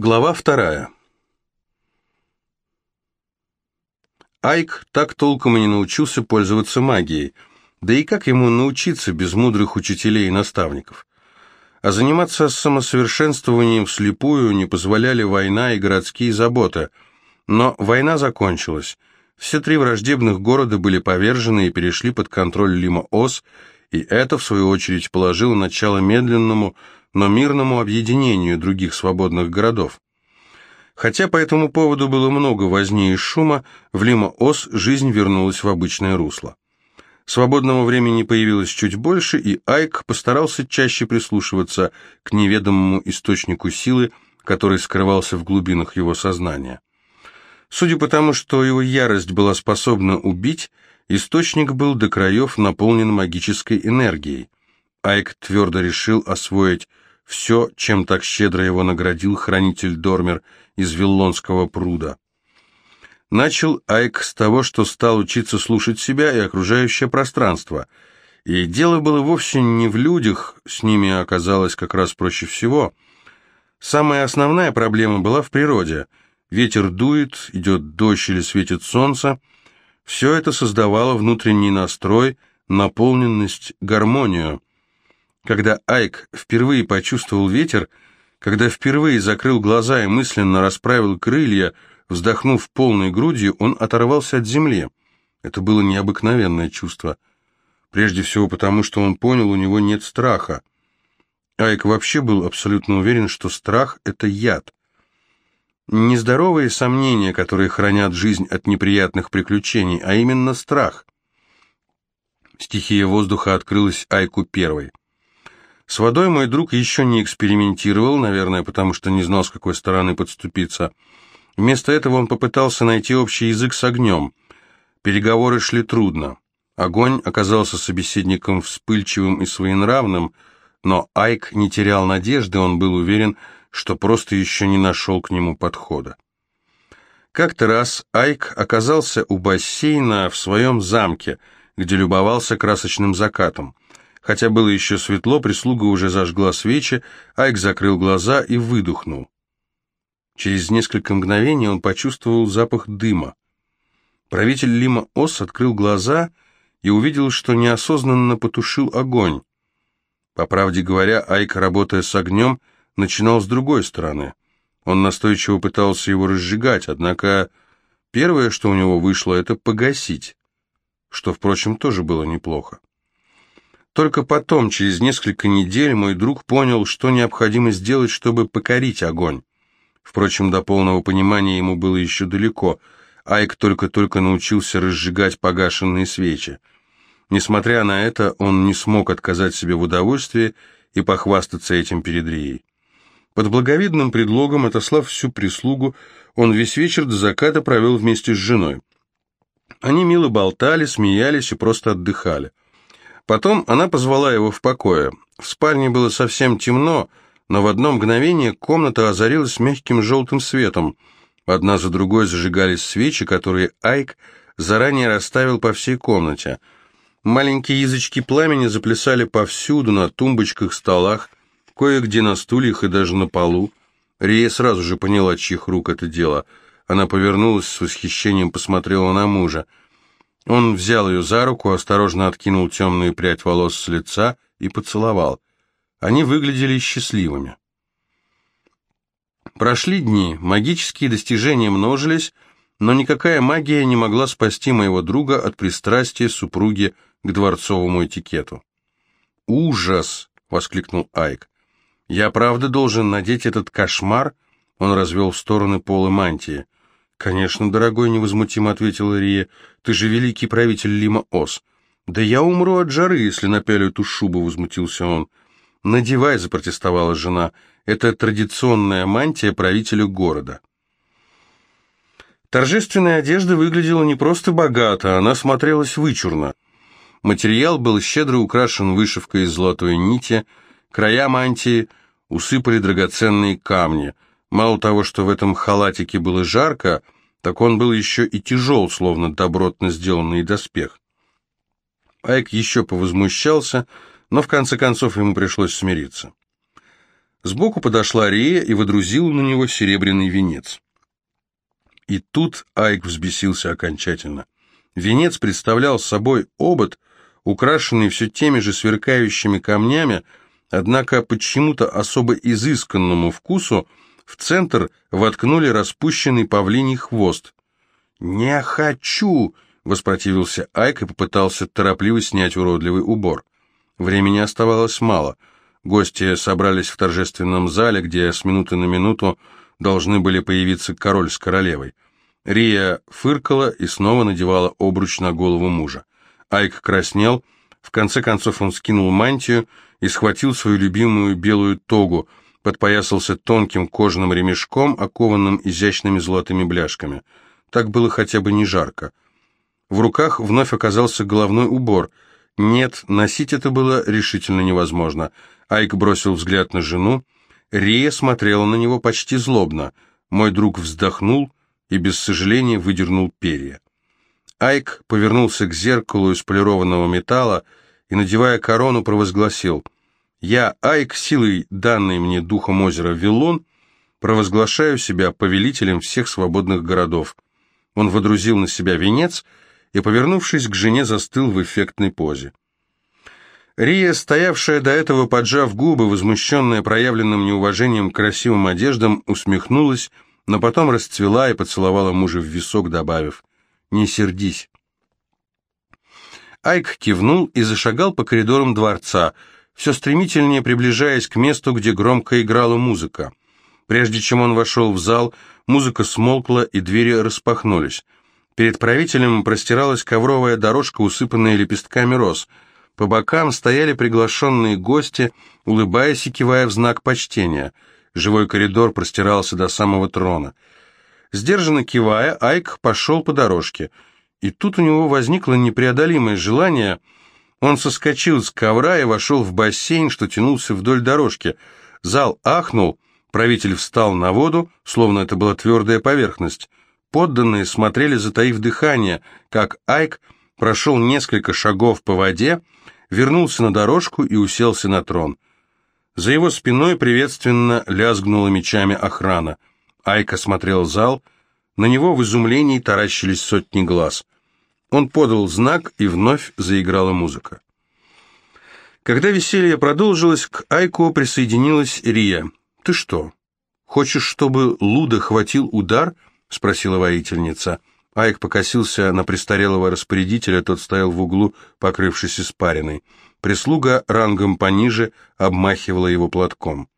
Глава вторая. Айк так толком и не научился пользоваться магией, да и как ему научиться без мудрых учителей и наставников? А заниматься самосовершенствованием вслепую не позволяли война и городские заботы. Но война закончилась. Все три враждебных города были повержены и перешли под контроль Лима-Ос, и это, в свою очередь, положило начало медленному, но мирному объединению других свободных городов. Хотя по этому поводу было много возни и шума, в Лима-Ос жизнь вернулась в обычное русло. Свободного времени появилось чуть больше, и Айк постарался чаще прислушиваться к неведомому источнику силы, который скрывался в глубинах его сознания. Судя по тому, что его ярость была способна убить, источник был до краев наполнен магической энергией. Айк твердо решил освоить все, чем так щедро его наградил хранитель Дормер из Виллонского пруда. Начал Айк с того, что стал учиться слушать себя и окружающее пространство. И дело было вовсе не в людях, с ними оказалось как раз проще всего. Самая основная проблема была в природе. Ветер дует, идет дождь или светит солнце. Все это создавало внутренний настрой, наполненность, гармонию. Когда Айк впервые почувствовал ветер, когда впервые закрыл глаза и мысленно расправил крылья, вздохнув полной грудью, он оторвался от земли. Это было необыкновенное чувство. Прежде всего потому, что он понял, у него нет страха. Айк вообще был абсолютно уверен, что страх — это яд. Нездоровые сомнения, которые хранят жизнь от неприятных приключений, а именно страх. Стихия воздуха открылась Айку первой. С водой мой друг еще не экспериментировал, наверное, потому что не знал, с какой стороны подступиться. Вместо этого он попытался найти общий язык с огнем. Переговоры шли трудно. Огонь оказался собеседником вспыльчивым и своенравным, но Айк не терял надежды, он был уверен, что просто еще не нашел к нему подхода. Как-то раз Айк оказался у бассейна в своем замке, где любовался красочным закатом. Хотя было еще светло, прислуга уже зажгла свечи, Айк закрыл глаза и выдохнул. Через несколько мгновений он почувствовал запах дыма. Правитель Лима Ос открыл глаза и увидел, что неосознанно потушил огонь. По правде говоря, Айк, работая с огнем, начинал с другой стороны. Он настойчиво пытался его разжигать, однако первое, что у него вышло, это погасить, что, впрочем, тоже было неплохо. Только потом, через несколько недель, мой друг понял, что необходимо сделать, чтобы покорить огонь. Впрочем, до полного понимания ему было еще далеко. Айк только-только научился разжигать погашенные свечи. Несмотря на это, он не смог отказать себе в удовольствии и похвастаться этим перед Рией. Под благовидным предлогом, отослав всю прислугу, он весь вечер до заката провел вместе с женой. Они мило болтали, смеялись и просто отдыхали. Потом она позвала его в покое. В спальне было совсем темно, но в одно мгновение комната озарилась мягким желтым светом. Одна за другой зажигались свечи, которые Айк заранее расставил по всей комнате. Маленькие язычки пламени заплясали повсюду, на тумбочках, столах, кое-где на стульях и даже на полу. Рия сразу же поняла, чьих рук это дело. Она повернулась с восхищением, посмотрела на мужа. Он взял ее за руку, осторожно откинул темную прядь волос с лица и поцеловал. Они выглядели счастливыми. Прошли дни, магические достижения множились, но никакая магия не могла спасти моего друга от пристрастия супруги к дворцовому этикету. «Ужас!» — воскликнул Айк. «Я правда должен надеть этот кошмар?» Он развел в стороны полы мантии. «Конечно, дорогой», — невозмутимо ответила Рия, — «ты же великий правитель Лима-Ос». «Да я умру от жары, если напялю эту шубу», — возмутился он. «Надевай», — запротестовала жена, — «это традиционная мантия правителя города». Торжественная одежда выглядела не просто богато, она смотрелась вычурно. Материал был щедро украшен вышивкой из золотой нити, края мантии усыпали драгоценные камни — Мало того, что в этом халатике было жарко, так он был еще и тяжел, словно добротно сделанный доспех. Айк еще повозмущался, но в конце концов ему пришлось смириться. Сбоку подошла Рея и водрузила на него серебряный венец. И тут Айк взбесился окончательно. Венец представлял собой обод, украшенный все теми же сверкающими камнями, однако почему-то особо изысканному вкусу в центр воткнули распущенный павлиний хвост. «Не хочу!» — воспротивился Айк и попытался торопливо снять уродливый убор. Времени оставалось мало. Гости собрались в торжественном зале, где с минуты на минуту должны были появиться король с королевой. Рия фыркала и снова надевала обруч на голову мужа. Айк краснел, в конце концов он скинул мантию и схватил свою любимую белую тогу, подпоясался тонким кожаным ремешком, окованным изящными золотыми бляшками. Так было хотя бы не жарко. В руках вновь оказался головной убор. Нет, носить это было решительно невозможно. Айк бросил взгляд на жену. Рия смотрела на него почти злобно. Мой друг вздохнул и без сожаления выдернул перья. Айк повернулся к зеркалу из полированного металла и, надевая корону, провозгласил «Я, Айк, силой, данной мне духом озера Виллон, провозглашаю себя повелителем всех свободных городов». Он водрузил на себя венец и, повернувшись к жене, застыл в эффектной позе. Рия, стоявшая до этого, поджав губы, возмущенная проявленным неуважением к красивым одеждам, усмехнулась, но потом расцвела и поцеловала мужа в висок, добавив «Не сердись». Айк кивнул и зашагал по коридорам дворца, все стремительнее приближаясь к месту, где громко играла музыка. Прежде чем он вошел в зал, музыка смолкла и двери распахнулись. Перед правителем простиралась ковровая дорожка, усыпанная лепестками роз – по бокам стояли приглашенные гости, улыбаясь и кивая в знак почтения. Живой коридор простирался до самого трона. Сдержанно кивая, Айк пошел по дорожке. И тут у него возникло непреодолимое желание. Он соскочил с ковра и вошел в бассейн, что тянулся вдоль дорожки. Зал ахнул, правитель встал на воду, словно это была твердая поверхность. Подданные смотрели, затаив дыхание, как Айк прошел несколько шагов по воде, вернулся на дорожку и уселся на трон. За его спиной приветственно лязгнула мечами охрана. Айка смотрел зал, на него в изумлении таращились сотни глаз. Он подал знак, и вновь заиграла музыка. Когда веселье продолжилось, к Айку присоединилась Рия. «Ты что, хочешь, чтобы Луда хватил удар?» — спросила воительница. Айк покосился на престарелого распорядителя, тот стоял в углу, покрывшись испариной. Прислуга рангом пониже обмахивала его платком.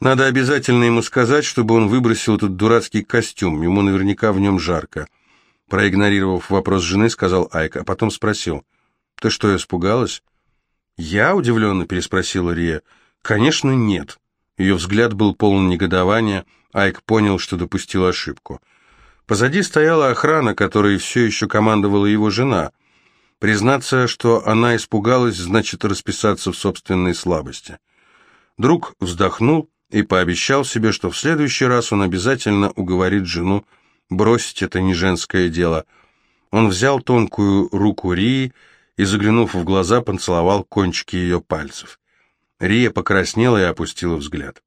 «Надо обязательно ему сказать, чтобы он выбросил этот дурацкий костюм, ему наверняка в нем жарко». Проигнорировав вопрос жены, сказал Айк, а потом спросил, «Ты что, испугалась?» «Я?» — удивленно переспросила Рия. «Конечно, нет». Ее взгляд был полон негодования, Айк понял, что допустил ошибку. Позади стояла охрана, которой все еще командовала его жена. Признаться, что она испугалась, значит расписаться в собственной слабости. Друг вздохнул и пообещал себе, что в следующий раз он обязательно уговорит жену бросить это не женское дело. Он взял тонкую руку Рии и, заглянув в глаза, поцеловал кончики ее пальцев. Рия покраснела и опустила взгляд.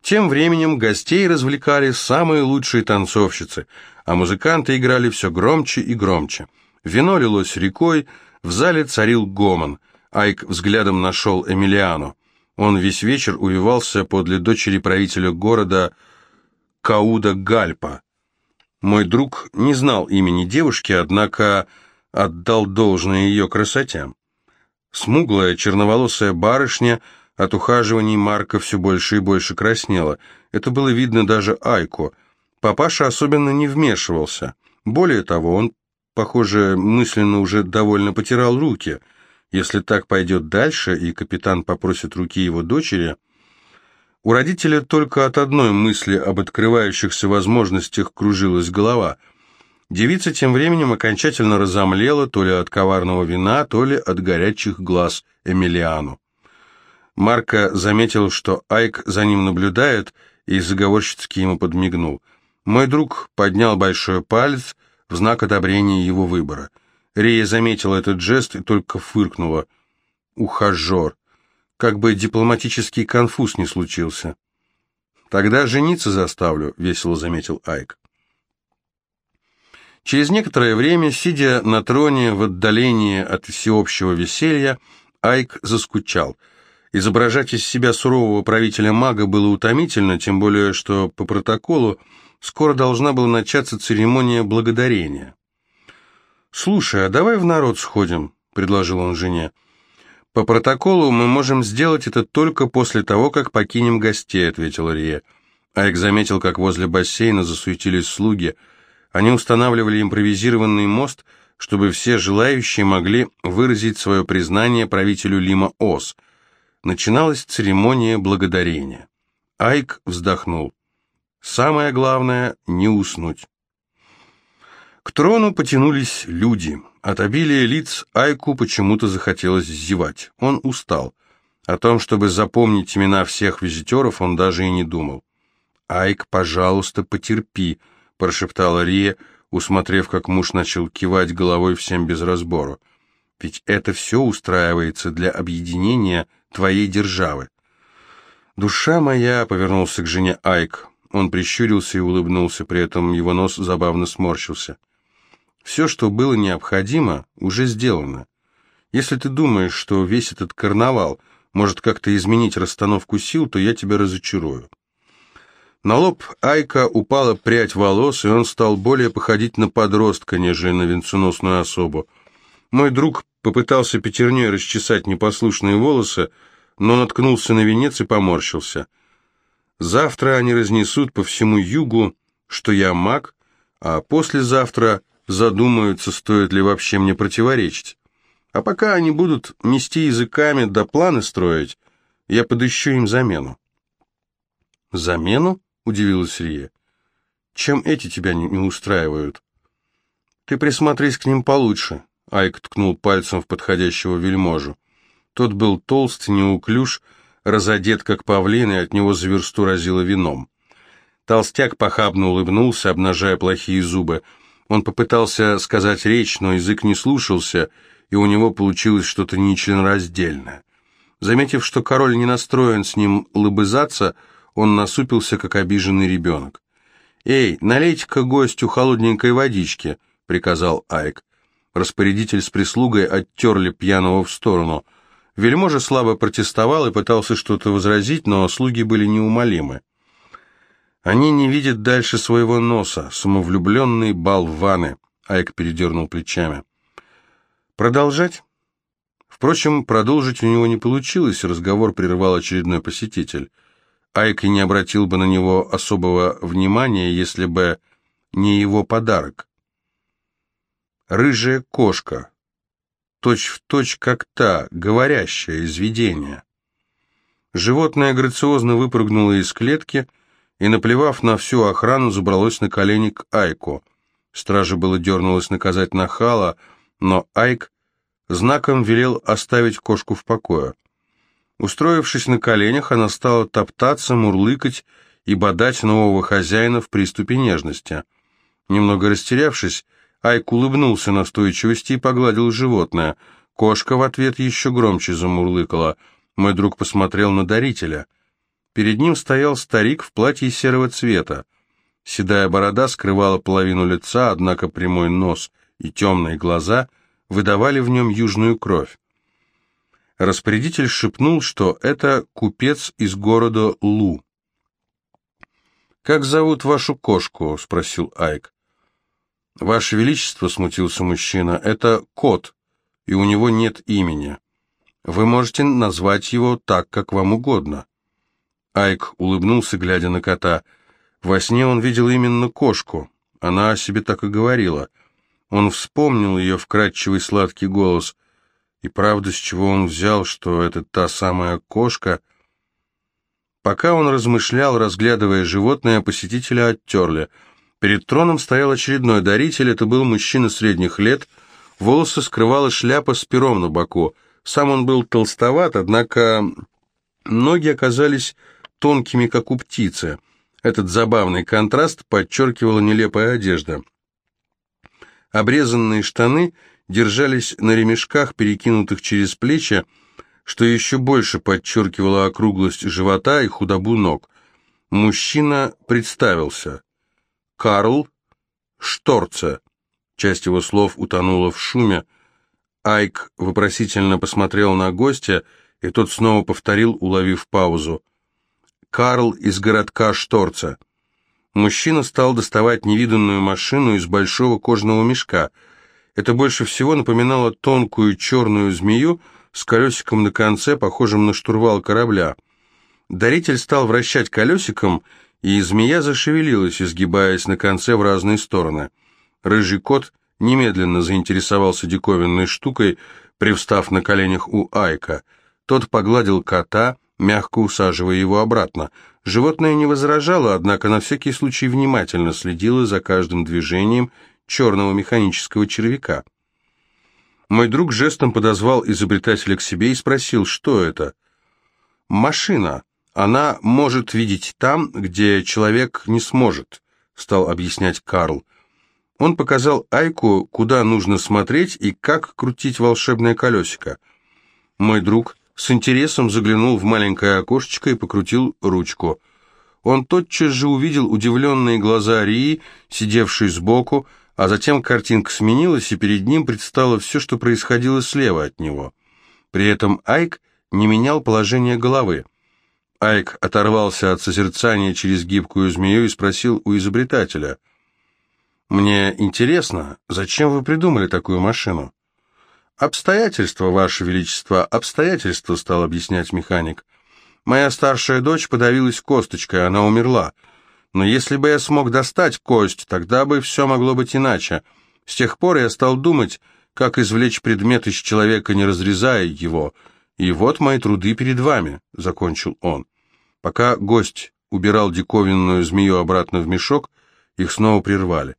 Тем временем гостей развлекали самые лучшие танцовщицы, а музыканты играли все громче и громче. Вино лилось рекой, в зале царил гомон. Айк взглядом нашел Эмилиану. Он весь вечер увивался подле дочери правителя города Кауда Гальпа. Мой друг не знал имени девушки, однако отдал должное ее красоте. Смуглая черноволосая барышня – от ухаживаний Марка все больше и больше краснела. Это было видно даже Айко. Папаша особенно не вмешивался. Более того, он, похоже, мысленно уже довольно потирал руки. Если так пойдет дальше, и капитан попросит руки его дочери... У родителя только от одной мысли об открывающихся возможностях кружилась голова. Девица тем временем окончательно разомлела то ли от коварного вина, то ли от горячих глаз Эмилиану. Марко заметил, что Айк за ним наблюдает, и заговорщицки ему подмигнул. Мой друг поднял большой палец в знак одобрения его выбора. Рия заметила этот жест и только фыркнула. «Ухажер! Как бы дипломатический конфуз не случился. «Тогда жениться заставлю», — весело заметил Айк. Через некоторое время, сидя на троне в отдалении от всеобщего веселья, Айк заскучал. Изображать из себя сурового правителя мага было утомительно, тем более, что по протоколу скоро должна была начаться церемония благодарения. «Слушай, а давай в народ сходим», — предложил он жене. «По протоколу мы можем сделать это только после того, как покинем гостей», — ответил Рия. Айк заметил, как возле бассейна засуетились слуги. Они устанавливали импровизированный мост, чтобы все желающие могли выразить свое признание правителю Лима Ос. Начиналась церемония благодарения. Айк вздохнул. «Самое главное — не уснуть». К трону потянулись люди. От обилия лиц Айку почему-то захотелось зевать. Он устал. О том, чтобы запомнить имена всех визитеров, он даже и не думал. «Айк, пожалуйста, потерпи», — прошептала Рия, усмотрев, как муж начал кивать головой всем без разбору. «Ведь это все устраивается для объединения твоей державы». «Душа моя», — повернулся к жене Айк. Он прищурился и улыбнулся, при этом его нос забавно сморщился. Все, что было необходимо, уже сделано. Если ты думаешь, что весь этот карнавал может как-то изменить расстановку сил, то я тебя разочарую. На лоб Айка упала прядь волос, и он стал более походить на подростка, нежели на венценосную особу. Мой друг попытался пятерней расчесать непослушные волосы, но наткнулся на венец и поморщился. Завтра они разнесут по всему югу, что я маг, а послезавтра задумаются, стоит ли вообще мне противоречить. А пока они будут мести языками да планы строить, я подыщу им замену. «Замену?» — удивилась Рия. «Чем эти тебя не, не устраивают?» «Ты присмотрись к ним получше», — Айк ткнул пальцем в подходящего вельможу. Тот был толст, неуклюж, разодет, как павлин, и от него за версту разило вином. Толстяк похабно улыбнулся, обнажая плохие зубы — он попытался сказать речь, но язык не слушался, и у него получилось что-то нечленораздельное. Заметив, что король не настроен с ним лобызаться, он насупился, как обиженный ребенок. «Эй, налейте-ка гостю холодненькой водички», — приказал Айк. Распорядитель с прислугой оттерли пьяного в сторону. Вельможа слабо протестовал и пытался что-то возразить, но слуги были неумолимы. Они не видят дальше своего носа, самовлюбленные болваны. Айк передернул плечами. Продолжать? Впрочем, продолжить у него не получилось, разговор прервал очередной посетитель. Айк не обратил бы на него особого внимания, если бы не его подарок. Рыжая кошка, точь в точь как та, говорящая из видения. Животное грациозно выпрыгнуло из клетки и, наплевав на всю охрану, забралось на колени к Айку. Стража было дернулась наказать нахала, но Айк знаком велел оставить кошку в покое. Устроившись на коленях, она стала топтаться, мурлыкать и бодать нового хозяина в приступе нежности. Немного растерявшись, Айк улыбнулся настойчивости и погладил животное. Кошка в ответ еще громче замурлыкала. Мой друг посмотрел на дарителя — Перед ним стоял старик в платье серого цвета. Седая борода скрывала половину лица, однако прямой нос и темные глаза выдавали в нем южную кровь. Распорядитель шепнул, что это купец из города Лу. «Как зовут вашу кошку?» — спросил Айк. «Ваше Величество», — смутился мужчина, — «это кот, и у него нет имени. Вы можете назвать его так, как вам угодно». Айк улыбнулся, глядя на кота. Во сне он видел именно кошку. Она о себе так и говорила. Он вспомнил ее вкрадчивый сладкий голос. И правда, с чего он взял, что это та самая кошка? Пока он размышлял, разглядывая животное, посетителя оттерли. Перед троном стоял очередной даритель, это был мужчина средних лет, волосы скрывала шляпа с пером на боку. Сам он был толстоват, однако ноги оказались тонкими, как у птицы. Этот забавный контраст подчеркивала нелепая одежда. Обрезанные штаны держались на ремешках, перекинутых через плечи, что еще больше подчеркивало округлость живота и худобу ног. Мужчина представился. Карл Шторце. Часть его слов утонула в шуме. Айк вопросительно посмотрел на гостя, и тот снова повторил, уловив паузу. «Карл из городка Шторца». Мужчина стал доставать невиданную машину из большого кожаного мешка. Это больше всего напоминало тонкую черную змею с колесиком на конце, похожим на штурвал корабля. Даритель стал вращать колесиком, и змея зашевелилась, изгибаясь на конце в разные стороны. Рыжий кот немедленно заинтересовался диковинной штукой, привстав на коленях у Айка. Тот погладил кота, мягко усаживая его обратно. Животное не возражало, однако на всякий случай внимательно следило за каждым движением черного механического червяка. Мой друг жестом подозвал изобретателя к себе и спросил, что это. «Машина. Она может видеть там, где человек не сможет», — стал объяснять Карл. Он показал Айку, куда нужно смотреть и как крутить волшебное колесико. Мой друг с интересом заглянул в маленькое окошечко и покрутил ручку. Он тотчас же увидел удивленные глаза Рии, сидевшей сбоку, а затем картинка сменилась, и перед ним предстало все, что происходило слева от него. При этом Айк не менял положение головы. Айк оторвался от созерцания через гибкую змею и спросил у изобретателя. «Мне интересно, зачем вы придумали такую машину?» «Обстоятельства, Ваше Величество, обстоятельства», — стал объяснять механик. «Моя старшая дочь подавилась косточкой, она умерла. Но если бы я смог достать кость, тогда бы все могло быть иначе. С тех пор я стал думать, как извлечь предмет из человека, не разрезая его. И вот мои труды перед вами», — закончил он. Пока гость убирал диковинную змею обратно в мешок, их снова прервали.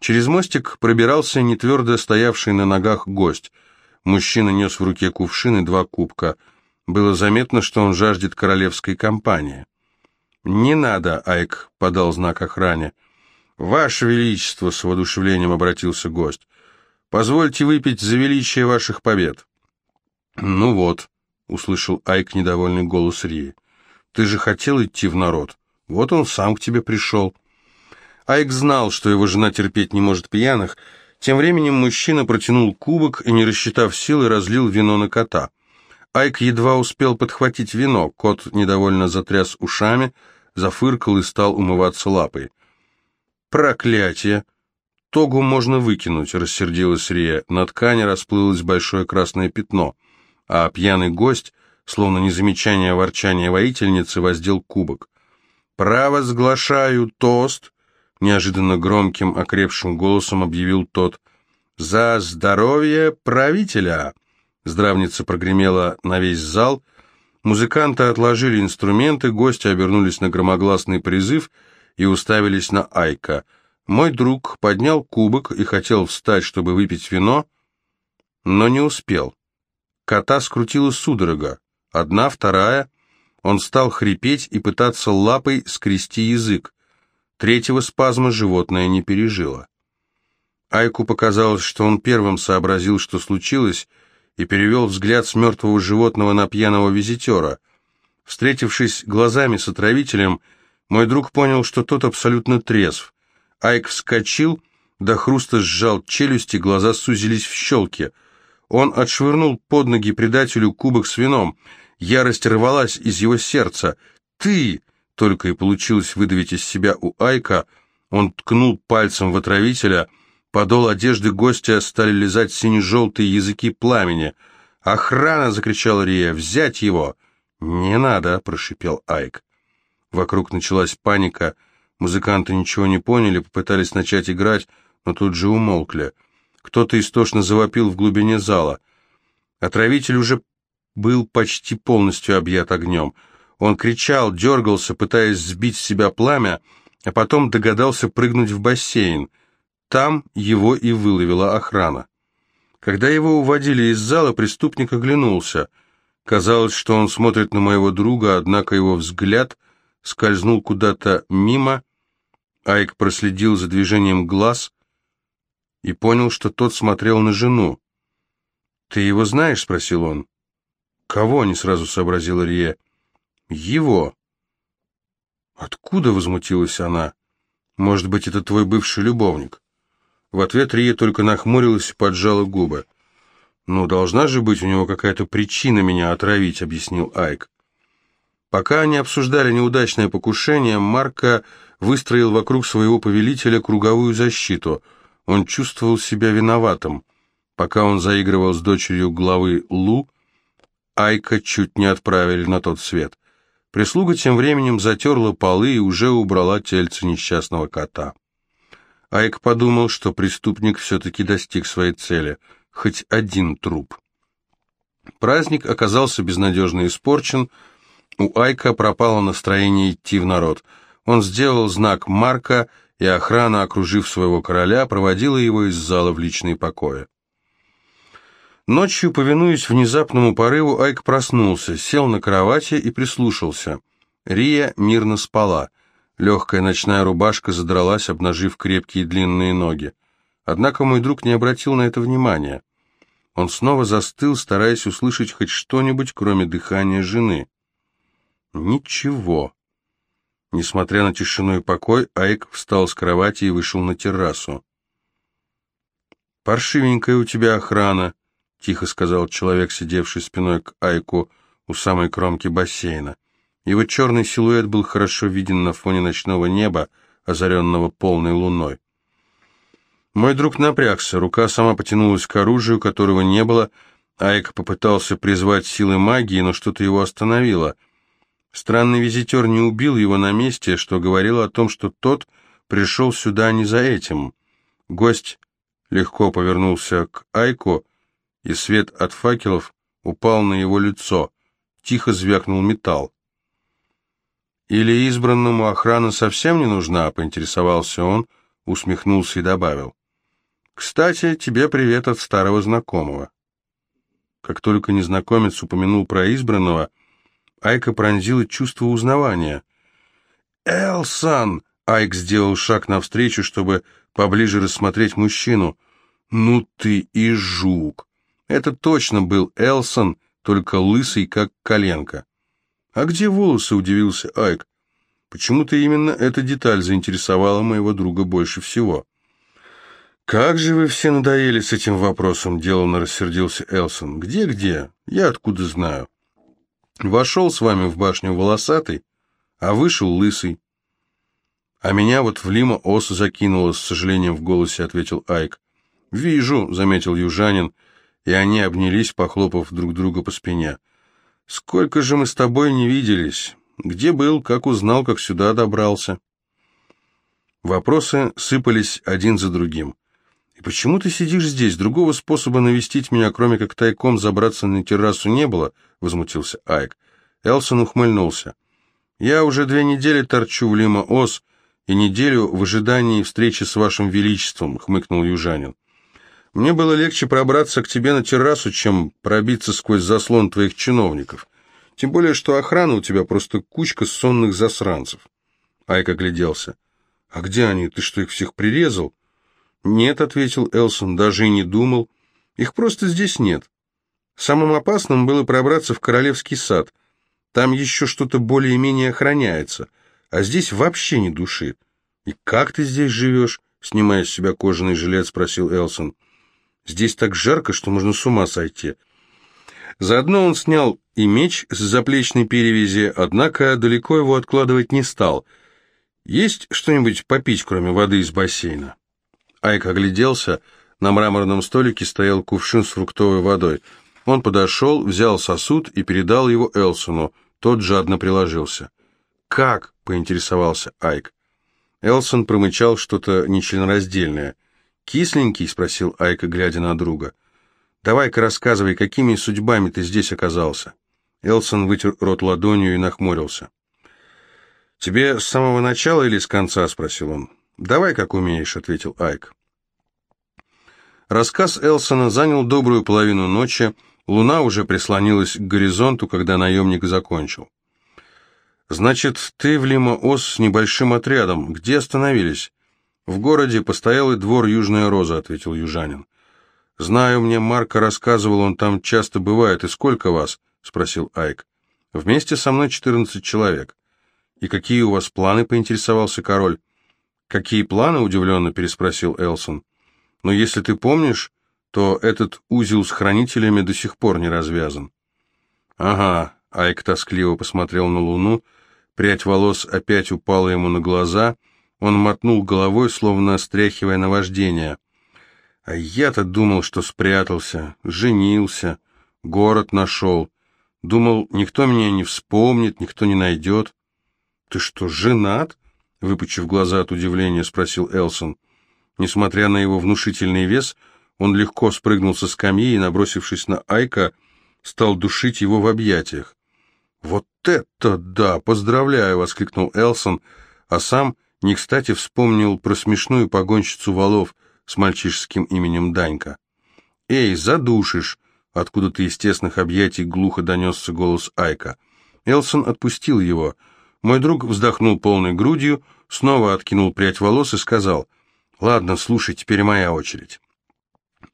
Через мостик пробирался нетвердо стоявший на ногах гость — Мужчина нес в руке кувшин и два кубка. Было заметно, что он жаждет королевской компании. «Не надо», — Айк подал знак охране. «Ваше Величество», — с воодушевлением обратился гость, — «позвольте выпить за величие ваших побед». «Ну вот», — услышал Айк недовольный голос Рии, — «ты же хотел идти в народ. Вот он сам к тебе пришел». Айк знал, что его жена терпеть не может пьяных, — тем временем мужчина протянул кубок и, не рассчитав силы, разлил вино на кота. Айк едва успел подхватить вино, кот недовольно затряс ушами, зафыркал и стал умываться лапой. «Проклятие! Тогу можно выкинуть», — рассердилась Рия. На ткани расплылось большое красное пятно, а пьяный гость, словно незамечание ворчания воительницы, воздел кубок. «Провозглашаю тост неожиданно громким, окрепшим голосом объявил тот. «За здоровье правителя!» Здравница прогремела на весь зал. Музыканты отложили инструменты, гости обернулись на громогласный призыв и уставились на Айка. Мой друг поднял кубок и хотел встать, чтобы выпить вино, но не успел. Кота скрутила судорога. Одна, вторая. Он стал хрипеть и пытаться лапой скрести язык. Третьего спазма животное не пережило. Айку показалось, что он первым сообразил, что случилось, и перевел взгляд с мертвого животного на пьяного визитера. Встретившись глазами с отравителем, мой друг понял, что тот абсолютно трезв. Айк вскочил, до хруста сжал челюсти, глаза сузились в щелки. Он отшвырнул под ноги предателю кубок с вином. Ярость рвалась из его сердца. «Ты!» Только и получилось выдавить из себя у Айка, он ткнул пальцем в отравителя, подол одежды гостя стали лизать сине-желтые языки пламени. «Охрана!» — закричал Рия. «Взять его!» «Не надо!» — прошипел Айк. Вокруг началась паника. Музыканты ничего не поняли, попытались начать играть, но тут же умолкли. Кто-то истошно завопил в глубине зала. Отравитель уже был почти полностью объят огнем — он кричал, дергался, пытаясь сбить с себя пламя, а потом догадался прыгнуть в бассейн. Там его и выловила охрана. Когда его уводили из зала, преступник оглянулся. Казалось, что он смотрит на моего друга, однако его взгляд скользнул куда-то мимо. Айк проследил за движением глаз и понял, что тот смотрел на жену. «Ты его знаешь?» — спросил он. «Кого?» — не сразу сообразила Рия. «Его». «Откуда?» — возмутилась она. «Может быть, это твой бывший любовник?» В ответ Рия только нахмурилась и поджала губы. «Ну, должна же быть у него какая-то причина меня отравить», — объяснил Айк. Пока они обсуждали неудачное покушение, Марко выстроил вокруг своего повелителя круговую защиту. Он чувствовал себя виноватым. Пока он заигрывал с дочерью главы Лу, Айка чуть не отправили на тот свет. Прислуга тем временем затерла полы и уже убрала тельце несчастного кота. Айк подумал, что преступник все-таки достиг своей цели — хоть один труп. Праздник оказался безнадежно испорчен, у Айка пропало настроение идти в народ. Он сделал знак Марка, и охрана, окружив своего короля, проводила его из зала в личные покои. Ночью, повинуясь внезапному порыву, Айк проснулся, сел на кровати и прислушался. Рия мирно спала. Легкая ночная рубашка задралась, обнажив крепкие длинные ноги. Однако мой друг не обратил на это внимания. Он снова застыл, стараясь услышать хоть что-нибудь, кроме дыхания жены. Ничего. Несмотря на тишину и покой, Айк встал с кровати и вышел на террасу. «Паршивенькая у тебя охрана», — тихо сказал человек, сидевший спиной к Айку у самой кромки бассейна. Его черный силуэт был хорошо виден на фоне ночного неба, озаренного полной луной. Мой друг напрягся, рука сама потянулась к оружию, которого не было. Айк попытался призвать силы магии, но что-то его остановило. Странный визитер не убил его на месте, что говорило о том, что тот пришел сюда не за этим. Гость легко повернулся к Айку, и свет от факелов упал на его лицо. Тихо звякнул металл. «Или избранному охрана совсем не нужна?» — поинтересовался он, усмехнулся и добавил. «Кстати, тебе привет от старого знакомого». Как только незнакомец упомянул про избранного, Айка пронзила чувство узнавания. «Элсан!» — Айк сделал шаг навстречу, чтобы поближе рассмотреть мужчину. «Ну ты и жук!» Это точно был Элсон, только лысый, как коленка. «А где волосы?» — удивился Айк. Почему-то именно эта деталь заинтересовала моего друга больше всего. «Как же вы все надоели с этим вопросом», — деланно рассердился Элсон. «Где-где? Я откуда знаю?» «Вошел с вами в башню волосатый, а вышел лысый». «А меня вот в Лима ос закинуло», — с сожалением в голосе ответил Айк. «Вижу», — заметил южанин, и они обнялись, похлопав друг друга по спине. «Сколько же мы с тобой не виделись? Где был, как узнал, как сюда добрался?» Вопросы сыпались один за другим. «И почему ты сидишь здесь? Другого способа навестить меня, кроме как тайком забраться на террасу, не было?» — возмутился Айк. Элсон ухмыльнулся. «Я уже две недели торчу в Лима-Ос и неделю в ожидании встречи с вашим величеством», — хмыкнул южанин. «Мне было легче пробраться к тебе на террасу, чем пробиться сквозь заслон твоих чиновников. Тем более, что охрана у тебя просто кучка сонных засранцев». Айк огляделся. «А где они? Ты что, их всех прирезал?» «Нет», — ответил Элсон, — «даже и не думал. Их просто здесь нет. Самым опасным было пробраться в Королевский сад. Там еще что-то более-менее охраняется, а здесь вообще ни души. И как ты здесь живешь?» — снимая с себя кожаный жилет, спросил Элсон. «Здесь так жарко, что можно с ума сойти». Заодно он снял и меч с заплечной перевязи, однако далеко его откладывать не стал. «Есть что-нибудь попить, кроме воды из бассейна?» Айк огляделся. На мраморном столике стоял кувшин с фруктовой водой. Он подошел, взял сосуд и передал его Элсону. Тот жадно приложился. «Как?» — поинтересовался Айк. Элсон промычал что-то нечленораздельное. «Кисленький?» — спросил Айка, глядя на друга. «Давай-ка рассказывай, какими судьбами ты здесь оказался?» Элсон вытер рот ладонью и нахмурился. «Тебе с самого начала или с конца?» — спросил он. «Давай, как умеешь», — ответил Айк. Рассказ Элсона занял добрую половину ночи, луна уже прислонилась к горизонту, когда наемник закончил. «Значит, ты в Лима-Ос с небольшим отрядом. Где остановились?» «В городе постоялый двор Южная Роза», — ответил южанин. «Знаю, мне Марко рассказывал, он там часто бывает. И сколько вас?» — спросил Айк. «Вместе со мной четырнадцать человек». «И какие у вас планы?» — поинтересовался король. «Какие планы?» — удивленно переспросил Элсон. «Но если ты помнишь, то этот узел с хранителями до сих пор не развязан». «Ага», — Айк тоскливо посмотрел на луну, прядь волос опять упала ему на глаза, он мотнул головой, словно стряхивая наваждение. «А я-то думал, что спрятался, женился, город нашел. Думал, никто меня не вспомнит, никто не найдет». «Ты что, женат?» — выпучив глаза от удивления, спросил Элсон. Несмотря на его внушительный вес, он легко спрыгнул со скамьи и, набросившись на Айка, стал душить его в объятиях. «Вот это да! Поздравляю!» — воскликнул Элсон, а сам не кстати вспомнил про смешную погонщицу валов с мальчишеским именем Данька. «Эй, задушишь!» — откуда-то из тесных объятий глухо донесся голос Айка. Элсон отпустил его. Мой друг вздохнул полной грудью, снова откинул прядь волос и сказал, «Ладно, слушай, теперь моя очередь».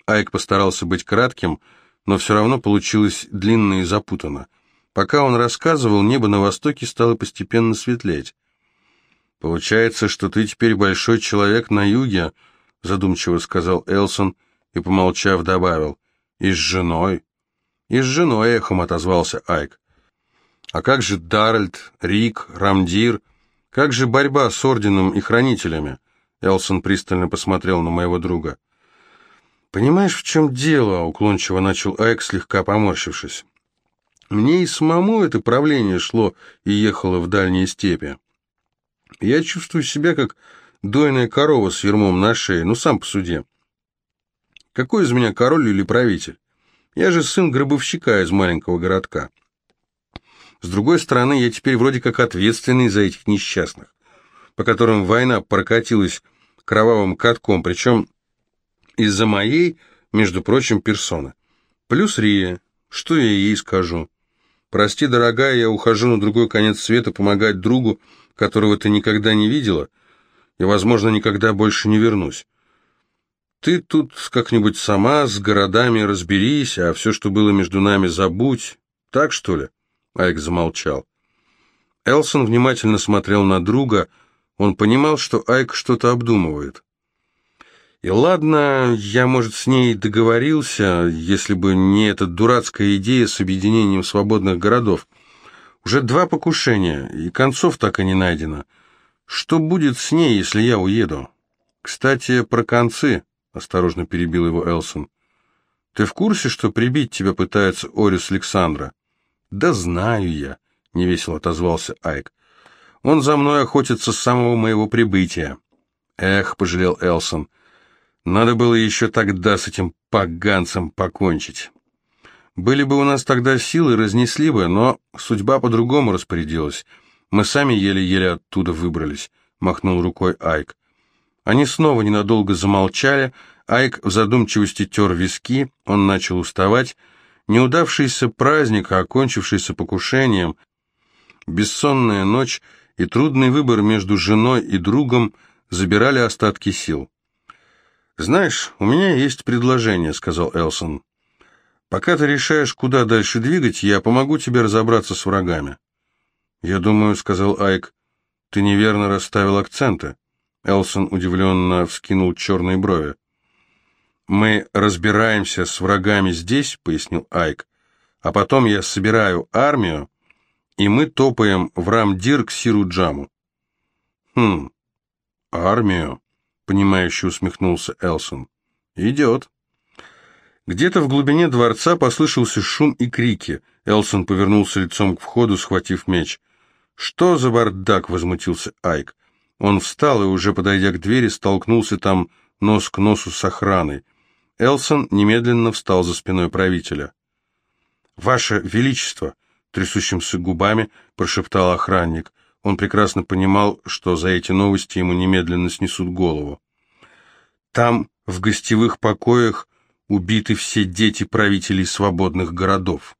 Айк постарался быть кратким, но все равно получилось длинно и запутанно. Пока он рассказывал, небо на востоке стало постепенно светлеть. «Получается, что ты теперь большой человек на юге», — задумчиво сказал Элсон и, помолчав, добавил. «И с женой?» «И с женой», — эхом отозвался Айк. «А как же Даральд, Рик, Рамдир? Как же борьба с Орденом и Хранителями?» Элсон пристально посмотрел на моего друга. «Понимаешь, в чем дело?» — уклончиво начал Айк, слегка поморщившись. «Мне и самому это правление шло и ехало в дальние степи. Я чувствую себя как дойная корова с ермом на шее, ну сам по суде. Какой из меня король или правитель? Я же сын гробовщика из маленького городка. С другой стороны, я теперь вроде как ответственный за этих несчастных, по которым война прокатилась кровавым катком, причем из-за моей, между прочим, персоны. Плюс Рия, что я ей скажу? Прости, дорогая, я ухожу на другой конец света помогать другу, которого ты никогда не видела, и, возможно, никогда больше не вернусь. Ты тут как-нибудь сама с городами разберись, а все, что было между нами, забудь. Так, что ли?» Айк замолчал. Элсон внимательно смотрел на друга. Он понимал, что Айк что-то обдумывает. И ладно, я, может, с ней договорился, если бы не эта дурацкая идея с объединением свободных городов. Уже два покушения, и концов так и не найдено. Что будет с ней, если я уеду? Кстати, про концы, осторожно перебил его Элсон. Ты в курсе, что прибить тебя пытается Орис Александра? Да знаю я, невесело отозвался Айк. Он за мной охотится с самого моего прибытия. Эх, пожалел Элсон. Надо было еще тогда с этим поганцем покончить. Были бы у нас тогда силы, разнесли бы, но судьба по-другому распорядилась. Мы сами еле-еле оттуда выбрались», — махнул рукой Айк. Они снова ненадолго замолчали, Айк в задумчивости тер виски, он начал уставать. Неудавшийся праздник, окончившийся покушением, бессонная ночь и трудный выбор между женой и другом забирали остатки сил. «Знаешь, у меня есть предложение», — сказал Элсон. Пока ты решаешь, куда дальше двигать, я помогу тебе разобраться с врагами. Я думаю, сказал Айк, ты неверно расставил акценты. Элсон удивленно вскинул черные брови. «Мы разбираемся с врагами здесь», — пояснил Айк, «а потом я собираю армию, и мы топаем в Рамдир к Сиру Джаму». «Хм, армию», — понимающе усмехнулся Элсон. «Идет». Где-то в глубине дворца послышался шум и крики. Элсон повернулся лицом к входу, схватив меч. «Что за бардак?» — возмутился Айк. Он встал и, уже подойдя к двери, столкнулся там нос к носу с охраной. Элсон немедленно встал за спиной правителя. «Ваше Величество!» — трясущимся губами прошептал охранник. Он прекрасно понимал, что за эти новости ему немедленно снесут голову. Там, в гостевых покоях, убиты все дети правителей свободных городов.